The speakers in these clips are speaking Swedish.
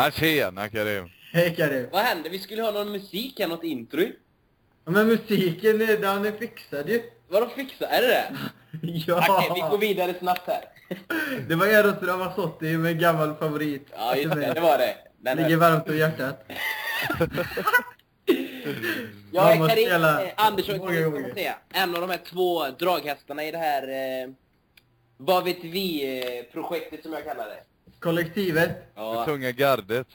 Ja, tjena Karim. Hej Karim. Vad hände? Vi skulle ha någon musik här, något intro. Ja, men musiken, är- den är fixad ju. Vadå fixa? Är det det? Ja! Okej, vi går vidare snabbt här. Det var Eros Ramazzotti med gammal favorit. Ja, just det, det var det. Den Ligger här. varmt om hjärtat. Jag är Karin spelar eh, Andersson, många kan säga. En av de här två draghästarna i det här eh, Vad vet vi-projektet som jag kallar det. Kollektivet. Det Ja. tunga gardet.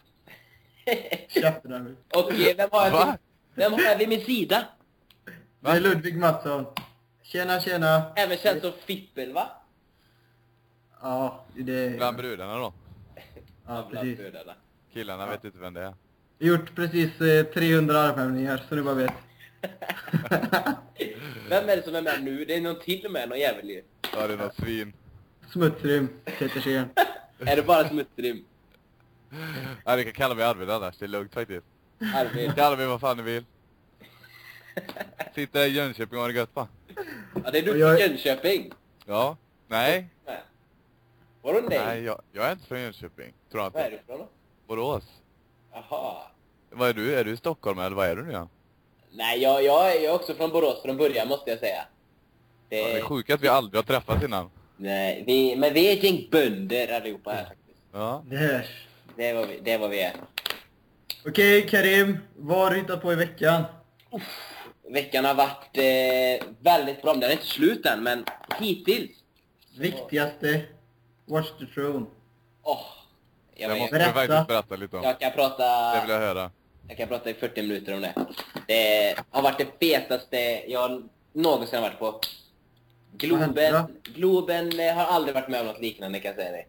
Käften nu. Och eh, vem har jag Va? Vem har jag vid min sida? Det är Ludvig Mattsson. Tjena, tjena. Även känd som Fippel, va? Ja, det... Bland brudarna då. Ja, Bland precis. brudarna. Killarna vet inte vem det är. Gjort precis eh, 300 armhävningar, så du bara vet. Vem är det som är med nu? Det är någon till med, någon jävel ju. Då är det något svin. Smutsrym, Petersen. Är det bara Smuttrym? Nej, ni kan kalla mig Arvid annars. Det är lugnt faktiskt. Arvid? Kalla mig vad fan ni vill. Sitter i Jönköping och har det gött va? Ja, det är du Och jag- från Jönköping. Ja. Nej. Nej. Vadå nej? Nej, jag, jag är inte från Jönköping. Tror jag Vad är inte. du från då? Borås. Jaha. Vad är du? Är du i Stockholm eller vad är du nu igen? Nej, jag, jag, är- jag är också från Borås från början måste jag säga. Det, Ja, det är sjukt att vi aldrig har träffats innan. Nej, vi, men vi är ett gäng bönder allihopa här faktiskt. Ja. Det hörs. Det är vad vi, det är, vad vi är. Okej Karim, vad har du hittat på i veckan? Veckan har varit eh, väldigt bra. Den är inte slut än, men hittills. Viktigaste, Watch the Throne. Åh, jag, Det vet, måste du Berätta. faktiskt berätta lite om. jag kan prata... Det vill jag höra. Jag kan prata i 40 minuter om det. Det har varit det fetaste jag någonsin har varit på. Globen? Globen eh, har aldrig varit med om något liknande kan jag säga dig.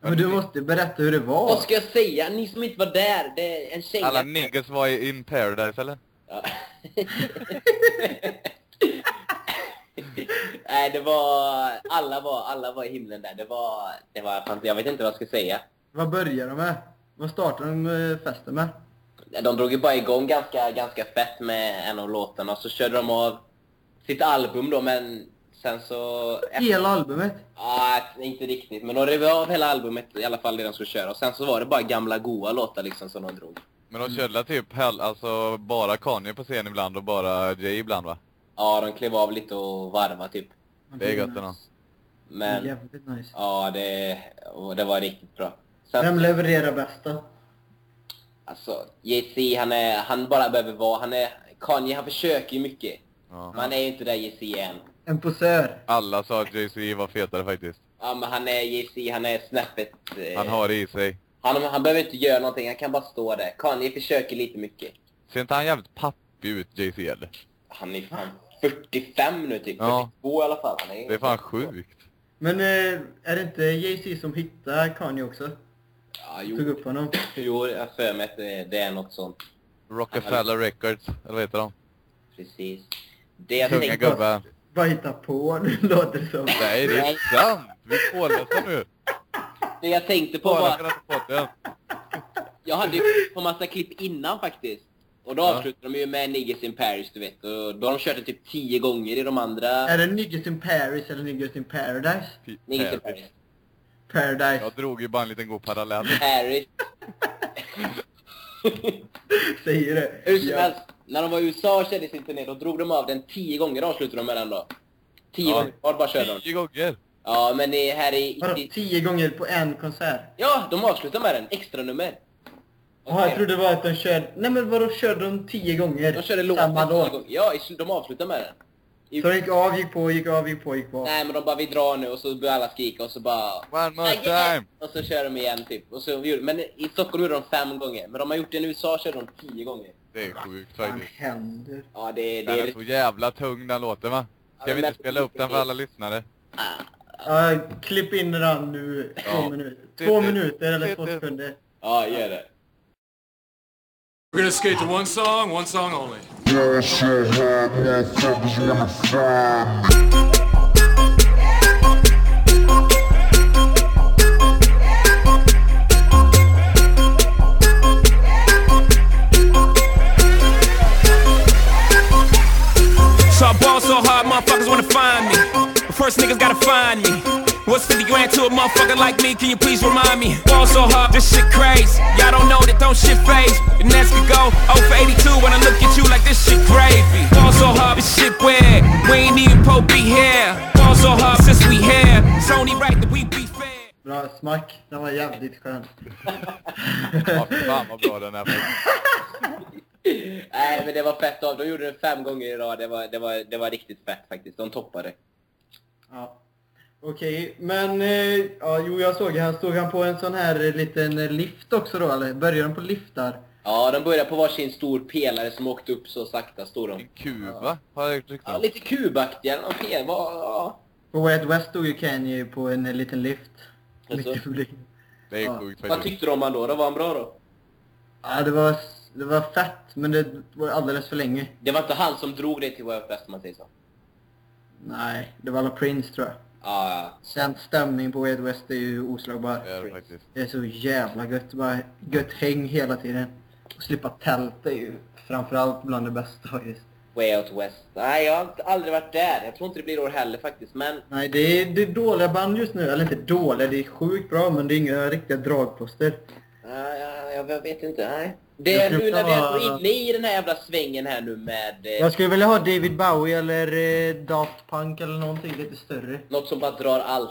Men du måste berätta hur det var. Vad ska jag säga? Ni som inte var där, det är en tjej... Alla niggas var i in paradise eller? Ja. Nej, det var... Alla var, alla var i himlen där. Det var... Det var jag vet inte vad jag ska säga. Vad börjar de med? Vad startar de eh, festen med? De drog ju bara igång ganska, ganska fett med en av låtarna, och så körde de av sitt album då, men sen så... Hela albumet? Ja, inte riktigt, men de rev av hela albumet, i alla fall det de skulle köra, och sen så var det bara gamla goa låtar liksom som de drog. Men de körde typ hell, alltså bara Kanye på scen ibland och bara Jay ibland va? Ja, de klev av lite och varva typ. Det är gött ändå. Men, Jävligt nice. ja, det, det var riktigt bra. Sen, Vem levererar bäst då? alltså, Jay-Z, han är, han bara behöver vara, han är, Kanye han försöker ju mycket. Ja. Men han är ju inte där Jay-Z än. En posör. Alla sa att Jay-Z var fetare faktiskt. Ja, men han är Jay-Z, han är snäppet... eh, Han har det i sig. Han, han behöver inte göra någonting, han kan bara stå där. Kanye försöker lite mycket. Ser inte han jävligt pappig ut, Jay-Z eller? Han är fan 45 nu typ. Ja. 42 i alla fall. Han är, Det är fan sjukt. Men eh, är det inte Jay-Z som hittar Kanye också? Ja, Tog jo. upp honom. jo, jag har för mig att det, det är något sånt. Rockefeller Records, eller vad heter de? Precis. Det jag Tunga tänkte... gubbar. Bara hitta på, nu låter det som. Nej, det är sant! Vi är pålästa nu. Det jag tänkte på var... Jag hade ju på massa klipp innan faktiskt. Och då Ja. avslutade de ju med Niggas in Paris, du vet. Och då har de kört det typ 10 gånger i de andra... Är det Niggas in Paris eller Niggas in Paradise? Niggas in Paris. Paradise. Jag drog ju bara en liten god parallell. Paris. Säger det. Hur som helst, när de var i USA och körde sin turné, då drog de av den 10 gånger avslutade de med den då. 10 Ja. gånger bara körde de. Tio gånger! Ja, men det här i... Vadå, tio gånger på en konsert? ja, de avslutar med den. Extra nummer. Jaha, jag trodde det var att de körde... Nej men vadå, körde de tio gånger? De körde låten Samma tio låt? gånger. Ja, de avslutar med den. I, Så de gick av, gick på, gick av, gick på, gick på. Nej, men de bara vi drar nu och så börjar alla skrika och så bara... One more time! Och så kör de igen typ. Och så, men i Stockholm gjorde de fem gånger. Men de har gjort det i USA körde de tio gånger. Det är sjukt Vad faktiskt. händer? Ja, det, det Den är är... så jävla tung den låten va? Ska vi inte spela upp den för alla lyssnare? Ja, klipp in den nu, två Ja. minuter. Två minuter eller två sekunder. Ja, gör det. We're gonna skate to one song, one song only. Yeah, shit, hard motherfuckers wanna find me. first niggas gotta find me. What's 50 grand to a motherfucker like me? Can you please remind me? Ball so hard, this shit crazy. Y'all don't know that don't shit phase. The Nets could go 0 for 82 when I look at you like this shit gravy. Ball so hard, this shit weird. We ain't even Pope be here. Ball so hard since we here. It's only right that we be fair. Bra smack. Den var jävligt skön. Ja, fy fan vad bra den är faktiskt. Nej, men det var fett av. De gjorde det fem gånger i rad. Det var, det var, det var riktigt fett faktiskt. De toppade. Ja. Okej, men eh, ja, jo jag såg han Stod han på en sån här liten lift också då eller? Började de på liftar? Ja, de började på varsin stor pelare som åkte upp så sakta, stod de. Kuba har jag hört rykten Ja, om. lite kubaktiga. Någon fel. Var, ja. På Way Out West stod ju Kanye på en liten lift. Jaså? Mitt i publiken. Det är Ja. sjukt Vad tyckte de om han då? då? Var han bra då? Ja, det var, det var fett, men det var alldeles för länge. Det var inte han som drog det till West om man säger så. Nej, det var alla Prince tror jag. Ja, ja. Sen stämning på Way West är ju oslagbar. Det är det är så jävla gött. Bara gött häng hela tiden. Och slippa tält är ju framförallt bland det bästa faktiskt. Way Out West. Nej, jag har aldrig varit där. Jag tror inte det blir år heller faktiskt, men... Nej, det är, det är dåliga band just nu. Eller inte dåliga, det är sjukt bra, men det är inga riktiga dragplåster. Ja, ja, jag vet inte, nej. Det är nu när vi är inne i den här jävla svängen här nu med... Eh, Jag skulle vilja ha David Bowie eller eh, Daft Punk eller någonting lite större. Något som bara drar allt.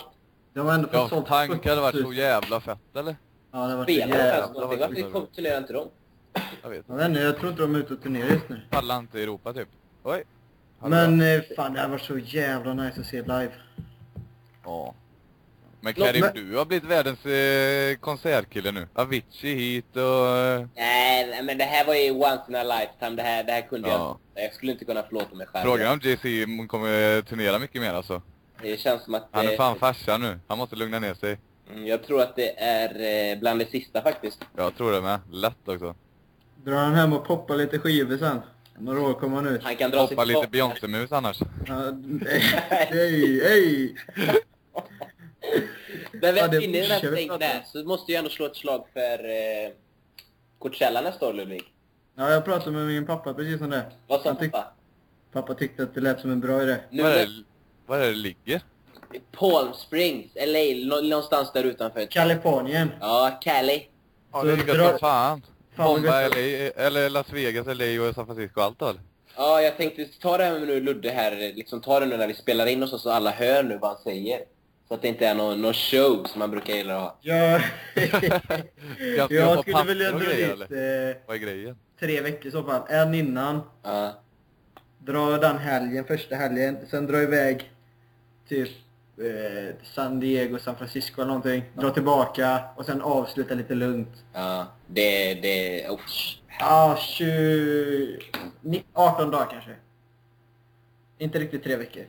De har ändå fått Ja, sålt tank hade varit 40 så 000. jävla fett eller? Ja, det har varit så Spelar jävla... någonting? Varför kom- turnerar inte de? Jag vet Jag inte, jag tror inte de är ute och turnerar just nu. Pallar inte i Europa typ. Oj. Hallå. Men eh, fan, det här var så jävla nice att se live. Ja. Men Låt Karim, mig- du har blivit världens eh, konsertkille nu. Avicii hit och... Eh, Nej, nej, men det här var ju once in a lifetime. Det här, det här kunde Ja. jag Jag skulle inte kunna förlåta mig själv. frågan är om JC kommer turnera mycket mer alltså. Det känns som att... Han är fan farsa nu. Han måste lugna ner sig. mm, Jag tror att det är eh, bland det sista faktiskt. Jag tror det med. Lätt också. Drar han hem och poppar lite skivor sen. Några år kommer han ut. Han kan dra Hoppa sig lite. Beyoncé-mus annars. Ja, Hej, hej! När vi Ja, är det inne i den här kör vi pratar där så måste jag ändå slå ett slag för eh, Coachella nästa år Ludvig. Ja, jag pratade med min pappa precis om det. Vad sa tyck- pappa? Pappa tyckte att det lät som en bra idé. Nu Var är, det, var är det ligger? Palm Springs, LA, nå- någonstans där utanför. Kalifornien. Ja, Cali. Ja, Så det ligger dra- som fan. Fan, Bomba. LA, eller Las Vegas, LA och San Francisco allt då? Ja, jag tänkte ta det här med nu Ludde här, liksom ta det nu när vi spelar in så, så alla hör nu vad han säger. Så att det inte är någon, någon show som man brukar gilla att ha. Ja, jag jag skulle vilja dra grejer, dit eh, Vad är grejen? tre veckor i så fall. En innan. Ja. Dra den helgen, första helgen. Sen dra iväg typ eh, San Diego, San Francisco eller någonting. Dra tillbaka och sen avsluta lite lugnt. Ja, det, det, oh, Ja, 20... ni- 18 dagar kanske. Inte riktigt tre veckor.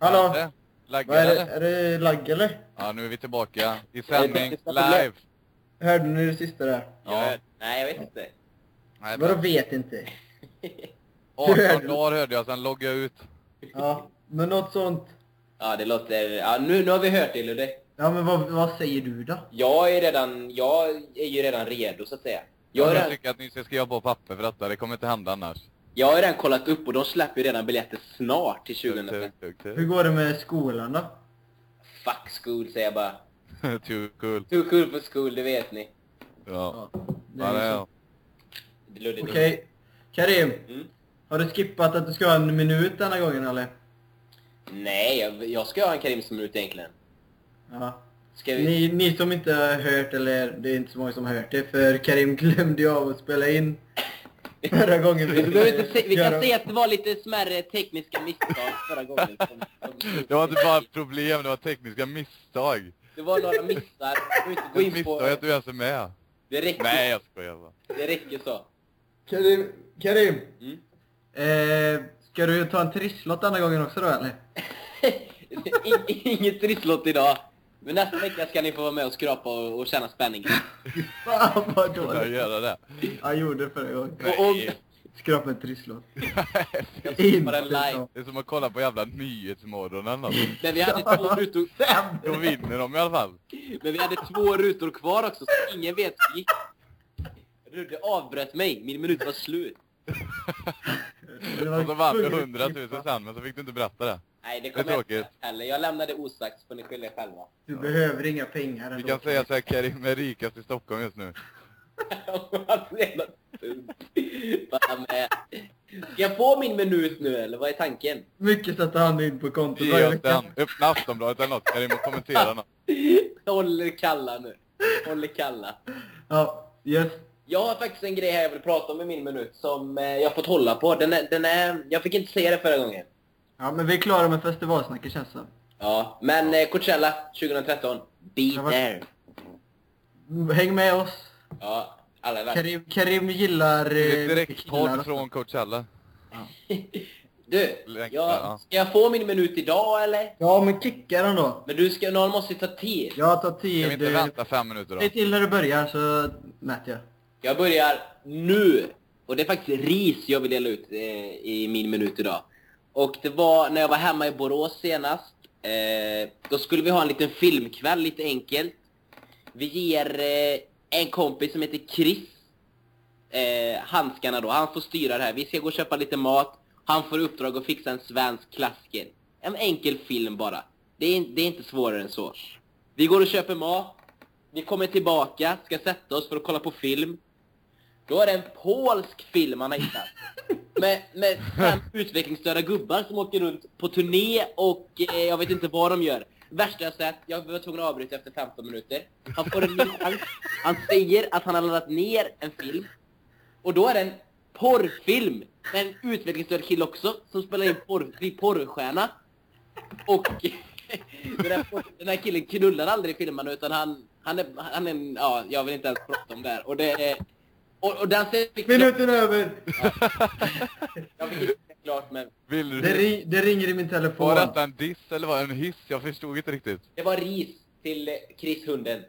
Hallå? Laggar Vad är, det, eller? är det lagg eller? Ja, nu är vi tillbaka i sändning, live. Hörde ni det sista där? Ja. jag, nej jag vet inte. Nej, Vadå men vet inte? 18 dagar hörde jag, sen loggade jag ut. Ja, men något sånt. Ja, det låter, ja nu, nu har vi hört det Ludde. Ja men vad, vad säger du då? Jag är redan, jag är ju redan redo så att säga. Jag har Jag redan, tycker att ni ska skriva på papper för detta, det kommer inte hända annars. Jag har redan kollat upp och de släpper ju redan biljetter snart till 2015. Too, too, too. Hur går det med skolan då? Fuck school säger jag bara. Too cool. Too cool for school, det vet ni. Ja. Ja, det är jag. Det Okej. Karim, Mm. har du skippat att du ska ha en minut denna gången eller? Nej, jag, jag ska ha en Karims minut egentligen. Ja. Ska vi... Ni, ni som inte har hört, eller det är inte så många som har hört det, för Karim glömde ju av att spela in förra gången. Vi, inte se, vi kan göra- säga att det var lite smärre tekniska misstag förra gången. Som, som, Det var inte bara ett problem, det var tekniska misstag. det var några missar. Vill inte gå in på... misstag att du ens är med. Det räcker, Nej, jag skojar bara. det räcker så. Karim, Karim. Mm. Eh, ska du ta en trisslott denna gången också då eller? In, inget trisslott idag. Men nästa vecka ska ni få vara med och skrapa och, och känna spänningen. Fan vad Jag dåligt. göra det. Jag gjorde det förra gången. Och, och, Skrapa en trisslott. En live. Det är som att kolla på jävla Nyhetsmorgon eller något. men vi hade två rutor, Då vinner de i alla fall. men vi hade två rutor kvar också, så ingen vet hur det gick. Rudde avbröt mig, min minut var slut. Och så vann du tvungen att 100 000 klippa. sen, men så fick du inte berätta det. Nej, det Det är kommer jag inte tråkigt. heller. Jag lämnade osagt, så får ni skylla er själva. Du behöver inga pengar Vi kan säga såhär, Karim är rikast i Stockholm just nu. Ska jag få min minut nu, eller vad är tanken? Mycket sätter han in på kontot Ge oss den. Öppna Aftonbladet eller något Karim och kommentera något. Håller kalla nu. Håller kalla. Ja, yes. Jag har faktiskt en grej här jag vill prata om i min minut som eh, jag har fått hålla på. Den är, den är, jag fick inte säga det förra gången. Ja, men vi är klara med festivalsnacket känns det. Ja, men eh, Coachella 2013. Be var- there. Häng med oss. Ja, alla är. Karim, Karim gillar... Det är eh, direkt podd från Coachella. Du, Längtar, jag, ja. ska jag få min minut idag eller? Ja, men kicka den då. Men du ska, någon måste ju ta tid. Jag tar Ska tid. vi inte vänta fem minuter då? Säg till när du börjar så mäter jag. Jag börjar nu. Och det är faktiskt ris jag vill dela ut eh, i min minut idag. Och det var när jag var hemma i Borås senast. Eh, då skulle vi ha en liten filmkväll, lite enkelt. Vi ger eh, en kompis som heter Chris eh, handskarna då. Han får styra det här. Vi ska gå och köpa lite mat. Han får uppdrag att fixa en svensk klassiker. En enkel film bara. Det är, det är inte svårare än så. Vi går och köper mat. Vi kommer tillbaka, ska sätta oss för att kolla på film. Då är det en polsk film han har hittat. Med, med fem utvecklingsstörda gubbar som åker runt på turné och eh, jag vet inte vad de gör. Värsta jag sett, jag var tvungen att avbryta efter 15 minuter. Han får en ny chans. Han säger att han har laddat ner en film. Och då är det en porrfilm med en utvecklingsstörd kille också som spelar in porr, blir porrstjärna. Och den här, porr- den här killen knullar aldrig i filmen utan han, han är, han är, en- ja, jag vill inte ens prata om det här. Och det är, och, och den ser Minuten över! Jag fick inte klart men Vill Det, du... ring, det ringer i min telefon. Var detta en diss eller var det en hiss? Jag förstod inte riktigt. det var ris till Chris hunden.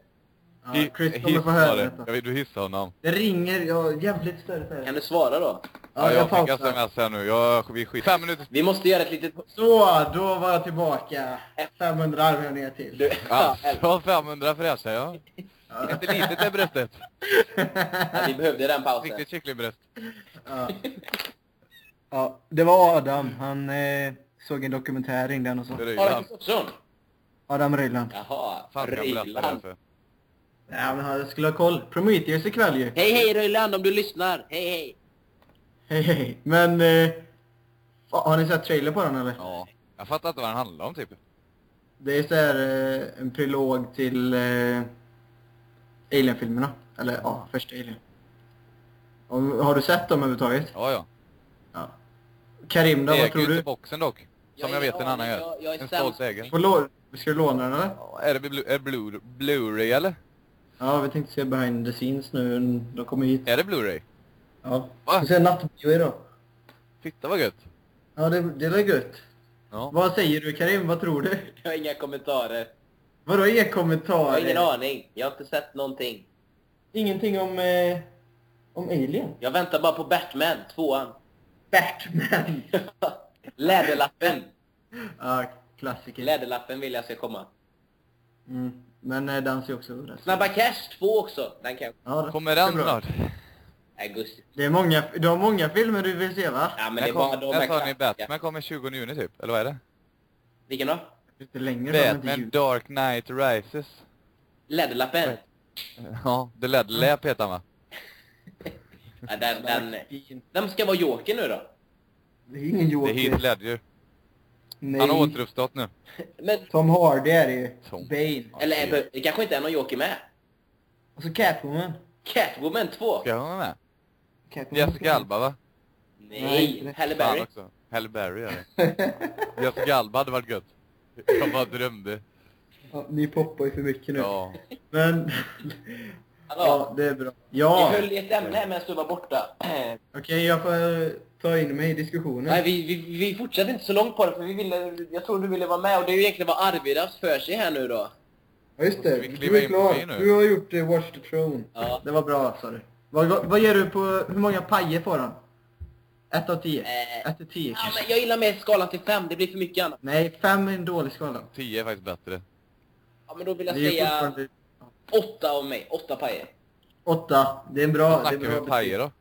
Ja, Chris kommer hiss få var höra det. detta. Jag vill du hissa honom. Det ringer, ja, jävligt större Kan färg. du svara då? Ja, jag fick pausar. sms här nu. Jag, vi skiter Fem minuter. Vi måste göra ett litet... Så, då var jag tillbaka. 500 armhävningar till. Du, ja, Alltså 500 fräscha ja. Inte litet är bröstet. ja, vi behövde den pausen. Riktigt kycklingbröst. Ja. ja, det var Adam. Han eh, såg en dokumentär, ringde han och så. Du Kristoffersson? Adam Ryland. Jaha, Fan Ryland. för? Ja, men han skulle ha koll. Prometheus ikväll ju. Hej hej Ryland om du lyssnar. Hej hej. Hej hej. Men, eh, har ni sett trailer på den eller? Ja. Jag fattar inte vad den handlar om typ. Det är så här eh, en prolog till eh, Alien-filmerna. Eller ja, första Alien. Om, har du sett dem överhuvudtaget? Ja, ja. Ja. Karim då, vad tror du? boxen dock. Som jag vet en annan Jag, gör. jag En stolt ägare. Får Ska du låna den eller? Ja, Är det Blu- är Blu- Blu-ray eller? Ja, vi tänkte se behind the scenes nu. De kommer hit. Är det Blu-ray? Ja. Va? Vi ser nattbio idag. Fitta vad gött. Ja, det, det är gött. Ja. Vad säger du Karim? Vad tror du? Jag har inga kommentarer. Vadå er Jag kommentarer? har ingen aning. Jag har inte sett någonting. Ingenting om, eh, om Alien? Jag väntar bara på Batman, tvåan. Batman! Läderlappen. ja, klassiker. Läderlappen vill jag ska komma. Mm. Men eh, den ser också rätt. Snabba Cash 2 också. Den kan jag... Ja, det- Kommer det är den bra. snart? Augusti. Det är många, du har många filmer du vill se va? Ja men det När är bara kom, de när här sa ni klassiska. Batman kommer 20 juni typ? Eller vad är det? Vilken då? Lite längre Batman. Dark Knight Rises. Läderlappen. Ja, The Led Lap heter han va? Ja, den, den... Vem ska vara Joker nu då? Det är ingen Det är Heath Joker. Ledger. Nej. Han har återuppstått nu. Men, Tom Hardy är det ju. Tom. Bane. eller är- det kanske inte är någon Joker med? Och så Catwoman. Catwoman 2? Ska han vara med? Catwoman. Jessica Alba va? Nej, Halle Fan Berry. Halle Berry är det. Jessica Alba hade varit gött. Jag bara drömde. Ja, ni poppar ju för mycket nu. Ja. Men... Hallå? ja, det är bra. Vi Ja! höll i ett ämne medan du var borta. Okej, jag får ta in mig i diskussionen. Nej, vi, vi, vi fortsatte inte så långt på det för vi ville, jag tror du ville vara med och det är ju egentligen vad Arvid har haft för sig här nu då. Ja, just det. Vi Du är klar. Du har gjort uh, Watch the Throne. Ja. Det var bra, sa du. Vad, vad, vad ger du på... Hur många pajer får han? Ett av tio? Eh. Ett till tio Ja, kanske? men jag gillar mer skalan till fem, det blir för mycket annat. Nej, fem är en dålig skala. 10 är faktiskt bättre. Ja, men då vill jag Det är säga fortfarande åtta av mig, åtta pajer. åtta. Det är en bra... Det är Snackar bra vi betyg. pajer då?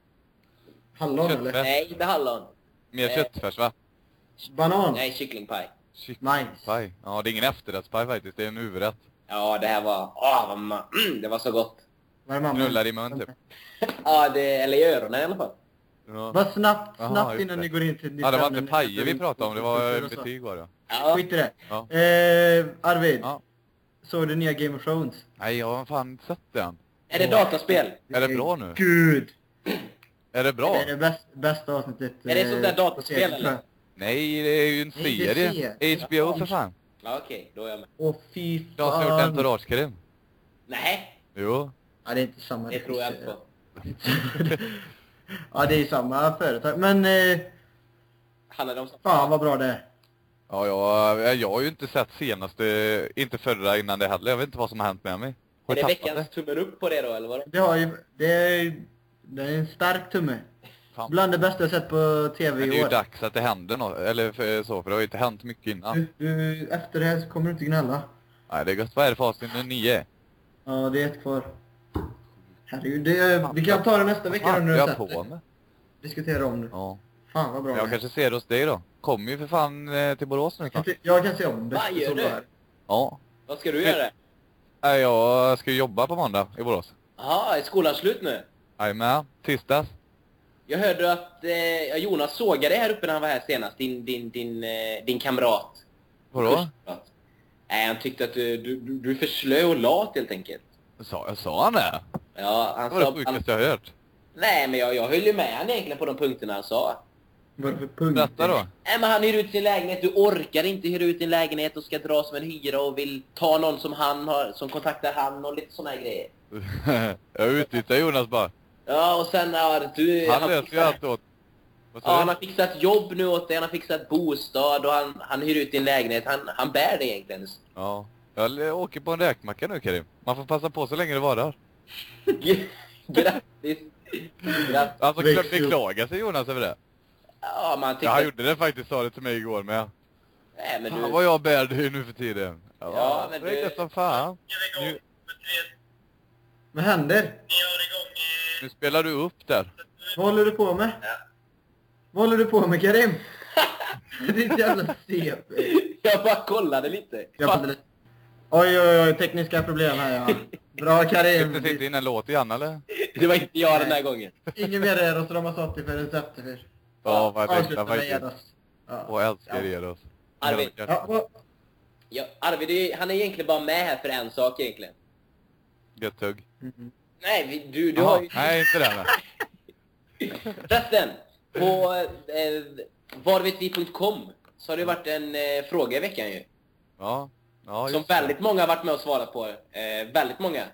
Hallon Köttfärs. eller? Nej, inte hallon. Mer Eh. köttfärs va? Banan. Nej, kycklingpaj. Nice. Paj. Ja, det är ingen efterrättspaj faktiskt, det är en huvudrätt. Ja, det här var... Åh, vad ma- mm, det var så gott. Vad är mamma? Knullar i mun typ. Ja, det, eller i öronen i alla fall. Ja. Vad snabbt, snabbt just innan det. ni går in till nytt ja, det var ämne. inte pajer vi pratade om, det var betyg var det. Ja, Skit i det. Ja. Eh, Arvid. Ja. Såg du nya Game of Thrones? Nej, jag har fan inte sett den. är det dataspel? Är det bra nu? Gud! Är det bra? Det är det bäst, bästa avsnittet. Är det eh, sånt där på dataspel, serien, eller? tror jag. Nej, det är ju en Nej, det är serie. serie. HBO för fan. Ja, okej, då är jag med. Åh fy Jag har gjort en fan. entourage-krim. Nej, Jo. Ja, det är inte samma. det tror jag inte på. ja, det är samma företag. Men eh, Handlar det om... fan vad bra det är. Ja, jag, jag har ju inte sett senaste, inte förra innan det heller. Jag vet inte vad som har hänt med mig. Har Är det veckans tummen upp på det då, eller vad? Det har ju, det är, det är en stark tumme. Fan. Bland det bästa jag sett på TV Men det är i ju år. dags att det händer något, eller för, så, för det har ju inte hänt mycket innan. Du, du, efter det här så kommer du inte gnälla. Nej, det är gött. Vad är det för avsnitt nu? Nio? Ja, det är ett kvar. Herregud, det, vi kan ta det nästa vecka då när jag du har på med. Diskutera om det. Ja. Fan vad bra jag det kanske ser det hos dig då. Kommer ju för fan eh, till Borås nu Jag kan snart. se- Jag kan se om det. Vad gör du? Ja. Vad ska du göra? Nej, Jag ska ju jobba på måndag i Borås. Jaha, är skolan slut nu? Jajamän. Tisdags. Jag hörde att eh, Jonas sågade dig här uppe när han var här senast, din, din, din, eh, din kamrat. Vadå? Nej, han tyckte att du, du, du du är för slö och lat helt enkelt. Sa, sa han det? Ja, han Det var det sa... Han, sjukaste jag har hört. nej, men jag, jag höll ju med han egentligen på de punkterna han sa. Vad är det för punkter? Berätta då. Nej, men han hyr ut sin lägenhet. Du orkar inte hyra ut din lägenhet och ska dra som en hyra och vill ta någon som han har, som kontaktar han och lite såna här grejer. jag utnyttjar Jonas bara. Ja, och sen har du... Han löser ju allt åt... Ja, sa han har fixat jobb nu åt dig, han har fixat bostad och han, han hyr ut din lägenhet. Han, han bär det egentligen. Ja. Jag åker på en räkmacka nu Karim. Man får passa på så länge det varar. Grattis! Grattis! Alltså beklagar sig Jonas över det. Ja, man Ja, tyckte... han gjorde det faktiskt, sa det till mig igår med. Nej, men Fan du... vad jag bär det nu för tiden. Ja, Ja, men det är du- som fan. Nu, Vad händer? nu spelar du upp där. Vad håller du på med? Vad håller du på med Karim? Ditt jävla CP. Jag bara kollade lite. Jag inte- Oj, oj, oj, tekniska problem här ja. Bra Karim. du sitta in en låt igen eller? Det var inte jag den här gången. Ingen mer Eros Ramazzotti för en september. Ja, vad längtar med faktiskt. Eros. Ja. Och älskar Eros. Arvid. Ja, vad- Ja, Arvid, det är- han är egentligen bara med här för en sak egentligen. Gött tugg. Nej, vi- du, du Jaha, har ju... Nej, inte den. Förresten, på eh, varvetvi.com så har det varit en eh, fråga i veckan ju. Ja. Ja, Som väldigt många har varit med och svarat på. Eh, väldigt många.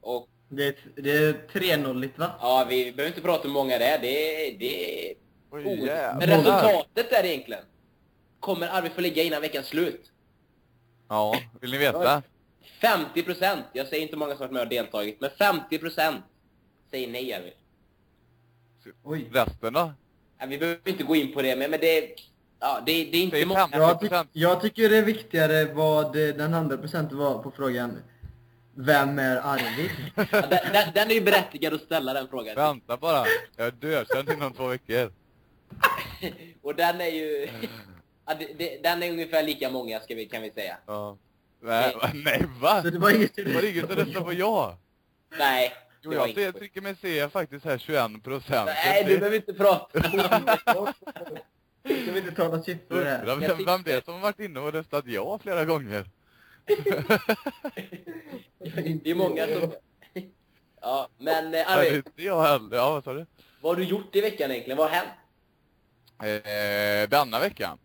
Och Det är, det är 3-0 va? ja, vi behöver inte prata om hur många det är. Det, är- det är Oj, oerhört. jävlar. Men resultatet är egentligen. Kommer Arvid få ligga innan veckans slut? Ja, vill ni veta? 50 procent. Jag säger inte många som har varit med och deltagit, men 50 procent säger nej Arvid. Oj. Resten då? Ja, vi behöver inte gå in på det, men, men det, ja, det, det är inte många. 50 Jag, ty procent. jag tycker det är viktigare vad eh, den andra procenten var på frågan. Vem är Arvid? Ja, den, den, den är ju berättigad att ställa den frågan. Vänta bara. Jag är dödkänd inom två veckor. Och den är ju... Ja, det, det, den är ungefär lika många ska vi, kan vi säga. Ja. Nej, nej va? Så det var inget... Som röstade på ja. Nej. Jo, jag ser, inte- tycker mig se faktiskt här 21 procent. Nej, du behöver inte prata. Ska vi inte tala siffror här? Undrar vem, vem det är som har varit inne och röstat ja flera gånger. Det är många som... Ja, men eh, Nej, Arvid, inte jag heller. Ja, vad sa du? vad har du gjort i veckan egentligen? Vad har hänt? Eh, denna veckan?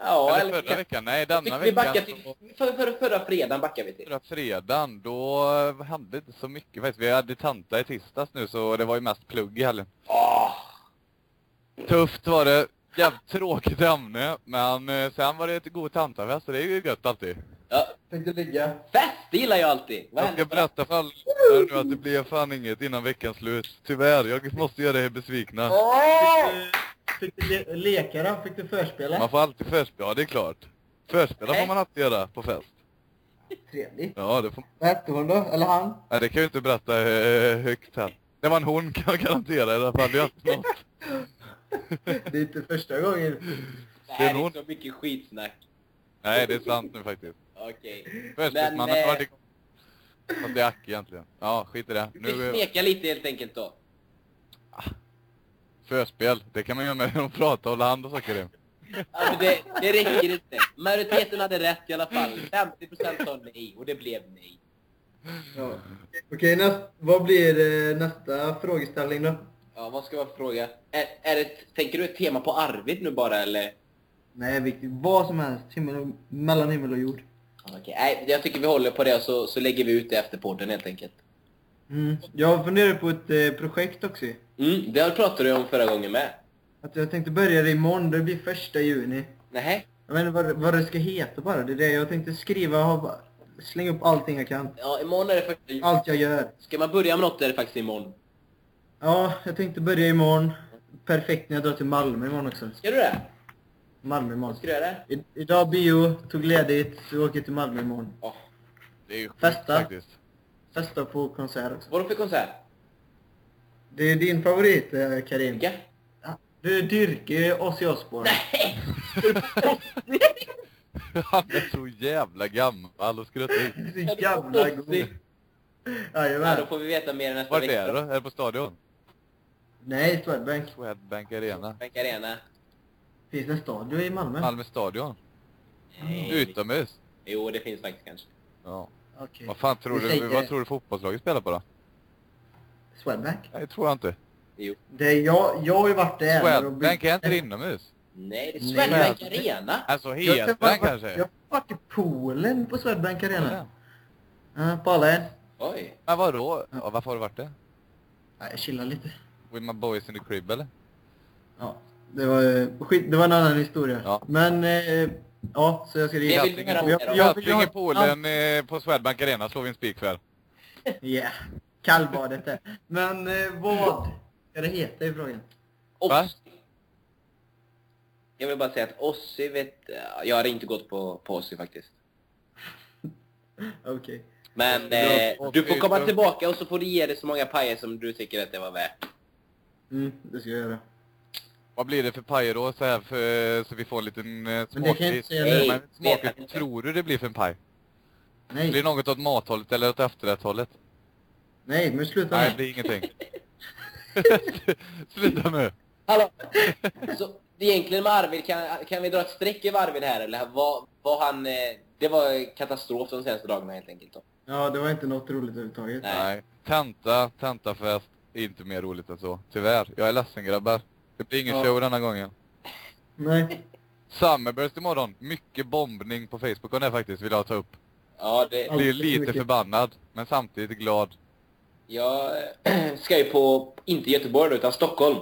Ja, eller förra veckan? Nej, denna vi veckan. till... För, för, förra fredagen backar vi till. Förra fredagen, då hände inte så mycket faktiskt. Vi hade tanta i tisdags nu så det var ju mest plugg i helgen. Åh! Tufft var det. Jävligt tråkigt ämne, men eh, sen var det ett god tantafest så det är ju gött alltid. Ja, Fick du ligga? fest gillar jag alltid. Vad Jag ska berätta för alla nu att det blir fan inget innan veckans slut. Tyvärr, jag måste göra er besvikna. Åh! Fick du le leka då? Fick du förspela? Man får alltid förspela, ja det är klart. Förspela får man alltid göra på fest. Trevligt. Ja, det får Vad hette hon då? Eller han? Nej, det kan jag ju inte berätta eh, högt här. Det var en hon kan jag garantera i alla fall. Det är något. Det är inte första gången. Det här är så mycket skitsnack. Nej, det är sant nu faktiskt. Okej. Förspelsmannen Men, har eh, varit igång. Fast det är Ack egentligen. Ja, skit i det. Vi Nu, eh, smeka lite helt enkelt då. förspel. Det kan man göra med att prata och hålla hand och saker. men det, det räcker inte. Majoriteten hade rätt i alla fall. 50% sa nej och det blev nej. Ja. Okej, näst, vad blir eh, nästa frågeställning då? Ja, vad ska för fråga? Är, är det, tänker du ett tema på Arvid nu bara eller? Nej, viktigt. Vad som helst. Himmel och, mellan himmel och jord. Okej, nej, jag tycker vi håller på det och så, så lägger vi ut det efter podden helt enkelt. Mm. Jag funderar på ett eh, projekt också. Mm, det pratade du om förra gången med. Att jag tänkte börja det imorgon. Det blir första juni. Nej. Jag vet inte vad, vad det ska heta bara. Det är det jag tänkte skriva. Bara- slänga upp allting jag kan. Ja, imorgon är det faktiskt... Allt jag gör. Ska man börja med något är det faktiskt imorgon. Ja, jag tänkte börja imorgon. Perfekt när jag drar till Malmö imorgon också. Ska du det? Malmö imorgon. Ska du göra det? I, idag bio, tog ledigt, så åker till Malmö imorgon. Oh. Det är ju sjukt Festa. faktiskt. Festa på konsert också. Vad är det för konsert? Det är din favorit, eh, Karim. Vilka? Ja, Du dyrkar Ozzy Osbourne. Han är så jävla gammal och skruttig. Du är så jävla god. Ja, då Jajamän. får vi veta mer nästa Vart vecka. är det då? Är det på Stadion? Nej, Swedbank. Swedbank Arena. Bank Arena. Finns det en stadion i Malmö? Malmö Stadion. Nej. Utomhus. Jo, det finns faktiskt kanske. Ja. Okej. Vad fan tror du, säger- vad tror du fotbollslaget spelar på då? Swedbank? Nej, det tror jag inte. Jo. Det är, jag, jag har ju varit där. Swedbank är inte inomhus? Nej, det är Nej. Swedbank Arena. Alltså varit- kanske? Jag har varit i poolen på Swedbank Arena. Ja. Ja, på alla en. Oj. Men vadå? Ja, varför har du varit det? Nej, jag chillar lite. With my boys in the crib eller? Ja, det var, eh, skit, det var en annan historia. Ja. Men, eh, ja, så jag ska Det vill vi höra mer om. Jag- jag- Köping i poolen eh, på Swedbank Arena slår vi en spik för. Yeah, kallbadet där. Men eh, vad ska det heta i frågan? Va? Ossi. Jag vill bara säga att Ossi vet... Jag har inte gått på, på Ossi faktiskt. Okej. Men Ja, eh, du får komma tillbaka och så får du ge det så många pajer som du tycker att det var värt. Mm, det ska jag göra. Vad blir det för pajer då så, här för, så vi får en liten eh, Men det kan jag inte smakis? Men smakis, inte. tror du det blir för en paj? Nej, Blir det något åt mathållet eller åt efterrättshållet? nej, men sluta Nej, det blir ingenting. Sluta nu. Hallå! Så egentligen med Arvid, kan, kan vi dra ett streck över Arvid här eller? Vad, vad han... Eh, det var katastrof de senaste dagarna helt enkelt. Då. Ja, det var inte något roligt överhuvudtaget. Nej. Nej. Tenta, tentafest inte mer roligt än så. Tyvärr. Jag är ledsen grabbar. Det blir ingen Ja. show denna gången. Nej. Summerburst imorgon. Mycket bombning på Facebook om det faktiskt, vill jag ta upp. Ja, det. Blir lite mycket. förbannad, men samtidigt glad. jag eh, ska ju på, inte Göteborg utan Stockholm.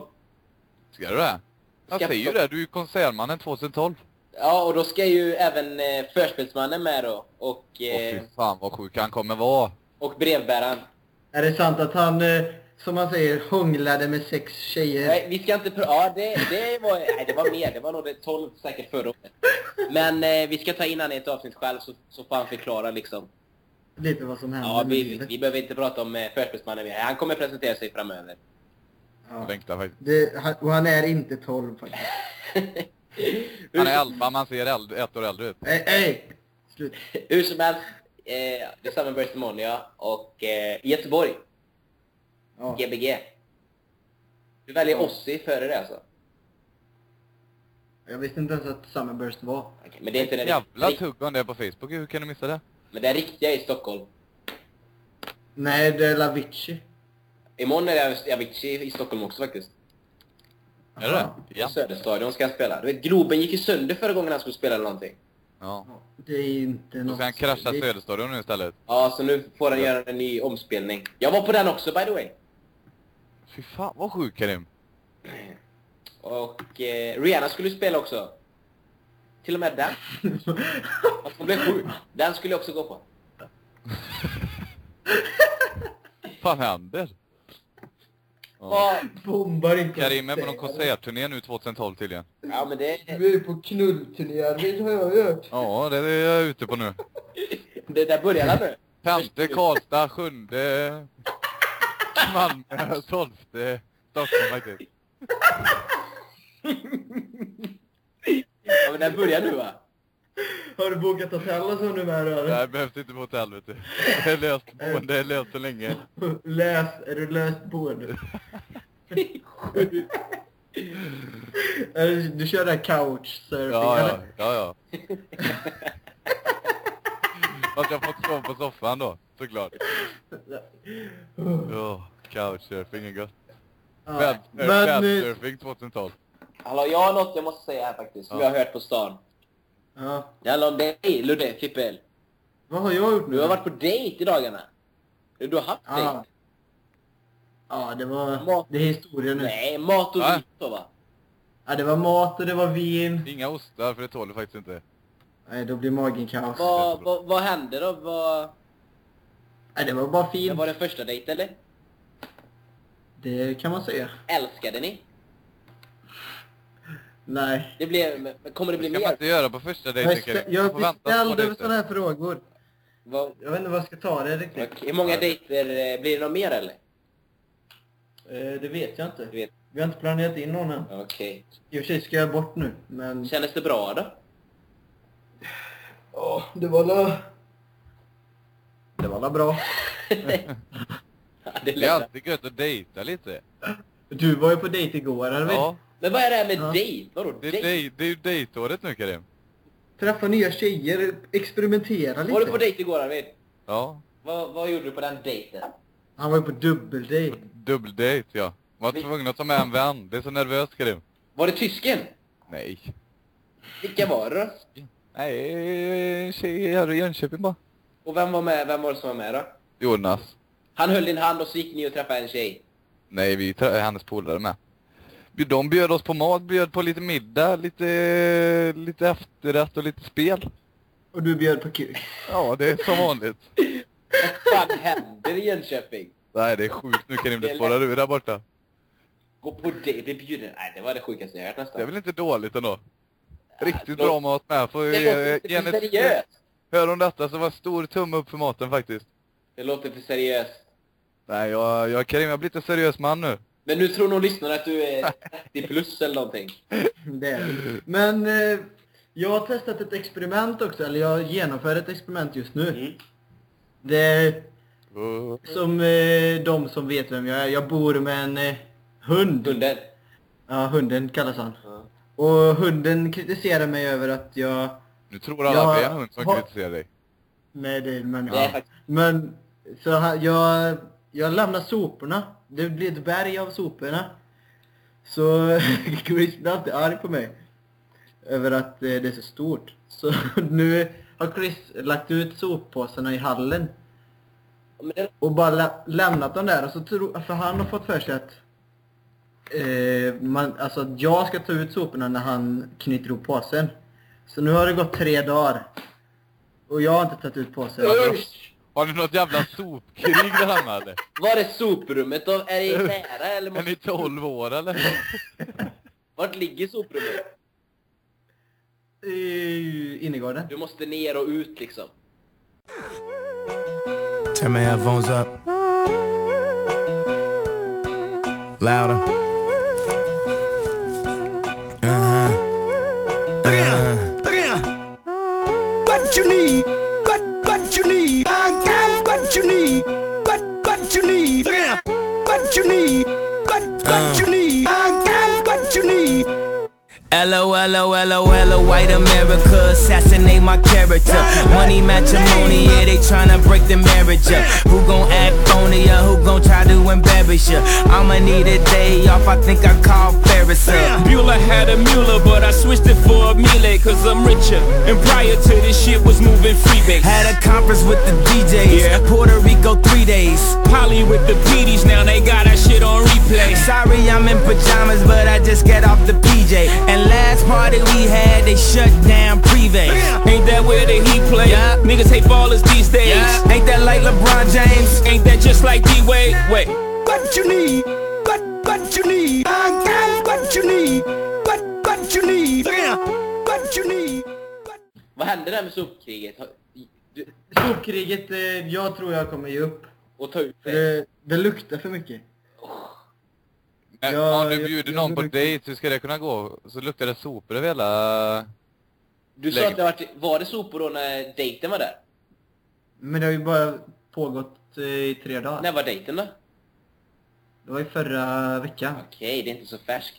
Ska du det? Jag Ska säger ju det, du är ju konsertmannen 2012. Ja, och då ska ju även eh, förspelsmannen med då. Och, Åh eh, fy fan vad sjuk han kommer vara. och brevbäraren. Är det sant att han, eh, som man säger, hånglade med sex tjejer? Nej, vi ska inte pr- Ja, det, det var... Nej, det var mer. Det var nog det 12 säkert förra året. Men eh, vi ska ta in han i ett avsnitt själv så, så får han förklara liksom. Lite vad som händer Ja, vi, livet. vi behöver inte prata om eh, förspelsmannen mer. Han kommer presentera sig framöver. Ja. Längtar. Det, han, och han är inte 12 faktiskt. Han är 11, man ser äldre, ett år äldre ut. Nej, nej! Slut. Hur som helst, eh, det är Summerburst imorgon ja. Och eh, Göteborg, Ja. Gbg. Du väljer Ossi före det alltså? Jag visste inte ens att Summerburst var. Okej, men det är inte den Jävla rikt- tugg om det på Facebook, hur kan du missa det? Men det är riktiga i Stockholm. Nej, det är Lavici. Imorgon är det Avicii i Stockholm också faktiskt. Är det det? Ja. Söderstadion ska han spela. Du vet, Globen gick ju sönder förra gången han skulle spela eller någonting. ja. Ja, Det är inte Då något... ska han krascha det, Söderstadion nu istället. Ja, så nu får han göra en ny omspelning. Jag var på den också by the way. Fy fan vad sjuk Karim. Och eh, Rihanna skulle spela också. Till och med den. Fast hon blev sjuk. Den skulle jag också gå på. fan händer? Ja. Bombar inte. Karim är på någon konsertturné nu 2012 tydligen. ja men det, Du är på knullturné, Arvid, har jag hört. Ja, det är jag ute på nu. det där börjar nu. Femte Karlstad, sjunde Malmö, tolfte Stockholm faktiskt. Ja, men den börjar nu va? Har du bokat hotell och så nu med Det eller? här behövs inte på hotell vet du. Det är löst boende, det är löst så länge. Läs, är du löst boende? Eller Du kör där couchsurfing Ja, ja, eller? ja, ja. Fast jag har fått sova på soffan då, såklart. Ja, couchsurfing är gött. Ja. Bed- Men, eh, Bedsurfing 2012. Hallå, jag har något jag måste säga här faktiskt, som Ja. jag har hört på stan. ja. Det handlar om dig, Ludde Fippel. Vad har jag gjort nu? Du har varit på dejt i dagarna. Du har haft Ja. dejt. Ja, det var... Mat. Det är historia nu. Nej, mat och vin så va? Ja, det var mat och det var vin. Inga ostar för det tål du faktiskt inte. Nej, då blir magen kaos. Vad, vad, vad hände då? Vad, Nej, det var bara det fint. var den första dejt eller? Det kan man säga. Älskade ni? Nej. Det blev, kommer det bli Det ska man mer? inte göra på första Jag, dejten jag blir ställd över sådana här frågor. Vad, Jag vet inte vad jag ska ta det riktigt. okej, hur många dejter, eh, blir det någon mer eller? Eh, det vet jag inte. Du vet. Vi har inte planerat in någon än. Okej. I och för sig ska jag bort nu, men... Kändes det bra då? Ja, det var la... Det var la bra. Det Det är alltid gött att dejta lite. Du var ju på dejt igår, eller Ja, Men vad är det här med Ja. dejt? Vadå det är, dejt? dej, det är ju dejtåret nu Karim. Träffa nya tjejer, experimentera lite. Var du på dejt igår Arvid? Ja, Vad, vad gjorde du på den dejten? Han var ju på dubbeldejt. dubbeldejt ja. Man var Vi- tvungen att ta med en vän. Det är så nervöst Karim. Var det tysken? Nej. Vilka var det då? Nej, en tjej här i Jönköping bara. Och vem var med? Vem var det som var med då? Jonas. Han höll din hand och så gick ni och träffade en tjej. Nej, vi är hennes polare med. De bjöd oss på mat, bjöd på lite middag, lite, lite efterrätt och lite spel. Och du bjöd på kuk. Ja, det är som vanligt. Vad fan händer i Jönköping? Nej, det är sjukt nu Det det är spårar ur där borta. Gå på dejt, bli bjuden. Nej, det var det sjukaste jag hört nästan. Det är väl inte dåligt ändå? Riktigt bra mat med. Får Det ge, låter inte för seriöst. Hör hon detta så var stor tumme upp för maten faktiskt. Det låter för seriöst. Nej, jag, jag Karim, jag blivit en seriös man nu. Men nu tror nog lyssnarna att du är 30 plus eller någonting. Det är det. Men eh, jag har testat ett experiment också, eller jag genomför ett experiment just nu. Mm. Det är Uh, som eh, de som vet vem jag är. Jag bor med en eh, hund. Hunden. Ja, hunden kallas han. Ja. Och hunden kritiserar mig över att jag... nu tror alla Ja, att det är en hund som ha- kritiserar dig. Nej, det är en faktiskt... Men, så jag, jag lämnar soporna. Det blir ett berg av soporna. Så Chris blir alltid arg på mig. Över att eh, det är så stort. Så nu har Chris lagt ut soppåsarna i hallen. Och bara lä lämnat dem där. Och så tro, för han har fått för sig att eh, man, alltså att jag ska ta ut soporna när han knyter ihop påsen. Så nu har det gått tre dagar. Och jag har inte tagit ut påsen. Usch! Har ni något jävla sopkrig där hemma eller? Var är soprummet då? Är det nära eller? Är Måste... ni 12 år eller? Vart ligger soprummet? I innergården. Du måste ner och ut liksom. Turn my headphones up. Louder. What you need? What what you need? I got what you need. What what you need? What you need? What what uh. you need? I got what you need. L-O-L-O-L-O-L-O White America Assassinate my character Money matrimony Yeah, they tryna break the marriage up Who gon' act phony ya? Who gon' try to embarrass ya? I'ma need a day off I think I call Ferris up Bueller had a Mueller, but I switched it for a Miele, cause I'm richer. And prior to this shit was moving freebase. Had a conference with the DJs Yeah. Puerto Rico three days Polly with the PDs, now they got that shit on replay. Sorry I'm in pajamas But I just got off the PJ And last party we had They shut down Privé Ain't that where the heat play? Yeah. Niggas hate ballers these days. Yeah. Ain't that like LeBron James? Ain't that just like D-Wade? Wait. What you need? What what you need? I got what you need. What what you need? What you need? Vad hände där med sopkriget? Har- Du, Sopkriget, eh, jag tror jag kommer ge upp. och ta ut det? det, det luktar för mycket. Men Ja, om du jag- bjuder jag någon på brukar- dejt, hur ska det kunna gå? Så luktar det sopor över hela... Du sa att det var, var det sopor då när dejten var där? Men det har ju bara pågått eh, i tre dagar. När var dejten då? Det var ju förra veckan. Okej, det är inte så färskt.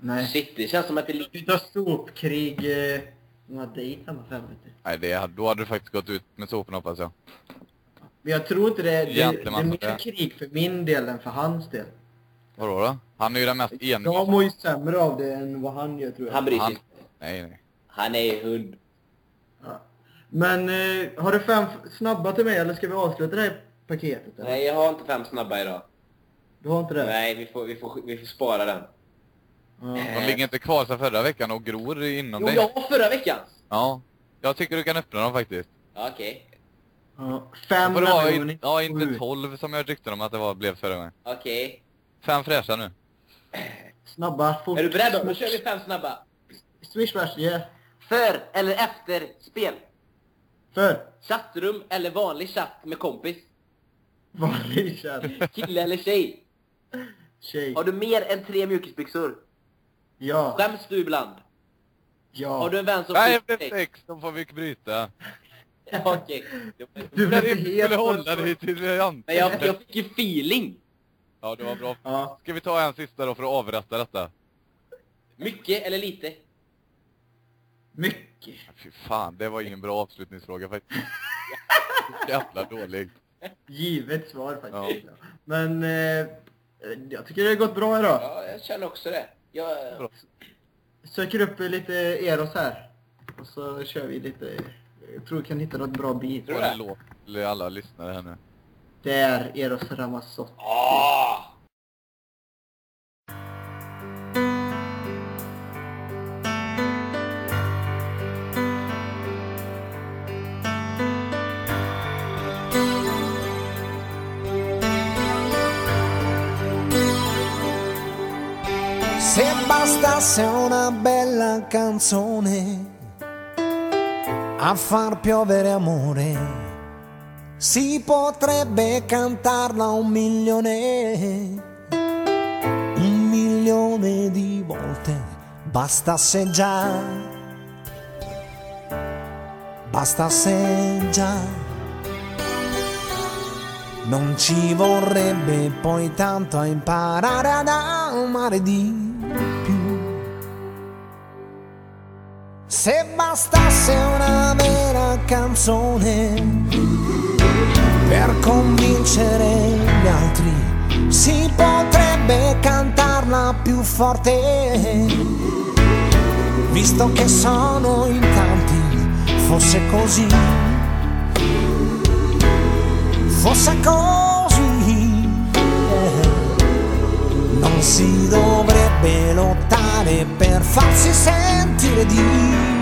Nej. Det känns som att det är lite... Utav sopkrig... Eh, de hemma för helvete. Nej, det, hade- då hade du faktiskt gått ut med soporna hoppas jag. Men jag tror inte det, det, det är mer krig för min del än för hans del. Vadå då? Han är ju den mest Jag eniga. mår ju sämre av det än vad han gör tror jag. Han bryr sig. Nej, nej. Han är hund. Ja. Men eh, har du fem snabba till mig eller ska vi avsluta det här paketet? Eller? Nej, jag har inte fem snabba idag. Du har inte det? Nej, vi får, vi får, vi får spara den. Ja. De ligger inte kvar sedan förra veckan och gror inom Jo, dig. jag har förra veckan. Ja. Jag tycker du kan öppna dem faktiskt. Ja, Okej, Ja. Fem det in, ja, inte. 12 som jag tyckte om att det var, blev förra gången. okej. Fem fräscha nu. Snabba, fort. Är du beredd då? Då kör vi fem snabba. Swish bash, yeah. För eller efter spel? För. Chattrum eller vanlig chatt med kompis? Vanlig chatt. Kille eller tjej? Tjej. Har du mer än tre mjukisbyxor? Ja. Skäms du ibland? Ja. Har du en vän som Nej, dig? sex, de får vi bryta. Ja, Okej. Du Men blir vi inte skulle helt... hålla dig till vi Men jag, jag fick ju feeling. Ja, det var bra. Ja. Ska vi ta en sista då för att avrätta detta? Mycket eller lite? Mycket. Fy fan, det var ingen bra avslutningsfråga faktiskt. Jävla dålig. Givet svar faktiskt. Men eh, jag tycker det har gått bra idag. Ja, jag känner också det. Jag, Bra. Söker upp lite Eros här. Och så kör vi lite... Jag tror vi kan hitta något bra beat. Tror Och det. låt alla lyssnare här nu. Det är Eros Ramazzotti. ah! Bastasse una bella canzone a far piovere amore, si potrebbe cantarla un milione, un milione di volte, bastasse già, bastasse già. Non ci vorrebbe poi tanto a imparare ad amare di Se bastasse una vera canzone per convincere gli altri, si potrebbe cantarla più forte. Visto che sono in tanti, fosse così fosse così, eh, non si dovrebbe lottare per farsi sentire di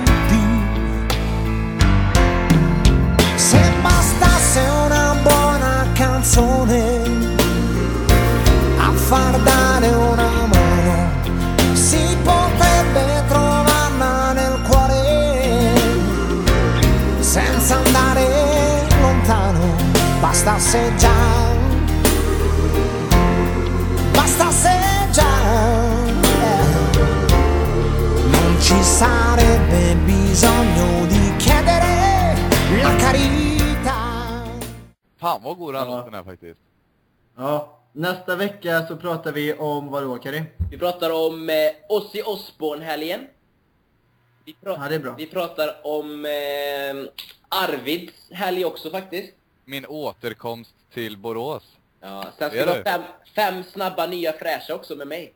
bastasse una buona canzone a far dare una mano, si potrebbe trovarla nel cuore senza andare lontano, bastasse già, bastasse già, eh. non ci sarebbe bisogno di chiedere la carità. Fan vad god den Ja. låten är faktiskt. Ja. Nästa vecka så pratar vi om vad då Karim? Vi pratar om eh, Ozzy Osbourne-helgen. Vi, pra- Ja, det är bra. vi pratar om eh, Arvids helg också faktiskt. Min återkomst till Borås. Ja, sen Det ska vi ha det. fem, fem snabba nya fräscha också med mig.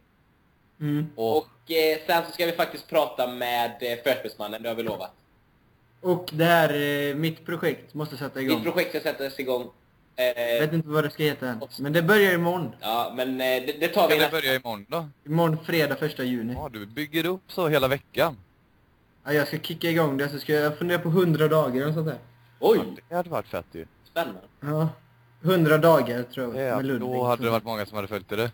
Mm. Och Och eh, sen så ska vi faktiskt prata med eh, Förspelsmannen, det har vi lovat. Och det här, eh, mitt projekt måste sätta igång. Mitt projekt ska sättas igång. Jag Eh, vet inte vad det ska heta än. Men det börjar imorgon. ja, men eh, det, det tar vi ska det nästa. börja imorgon då? Imorgon fredag första juni. Ja, du bygger upp så hela veckan. Ja, jag ska kicka igång det, så ska jag fundera på 100 dagar eller sånt där. Oj, Ja, det hade varit fett ju. spännande. Ja. 100 dagar tror jag. Ja, med Ludvig. då hade det varit många som hade följt det.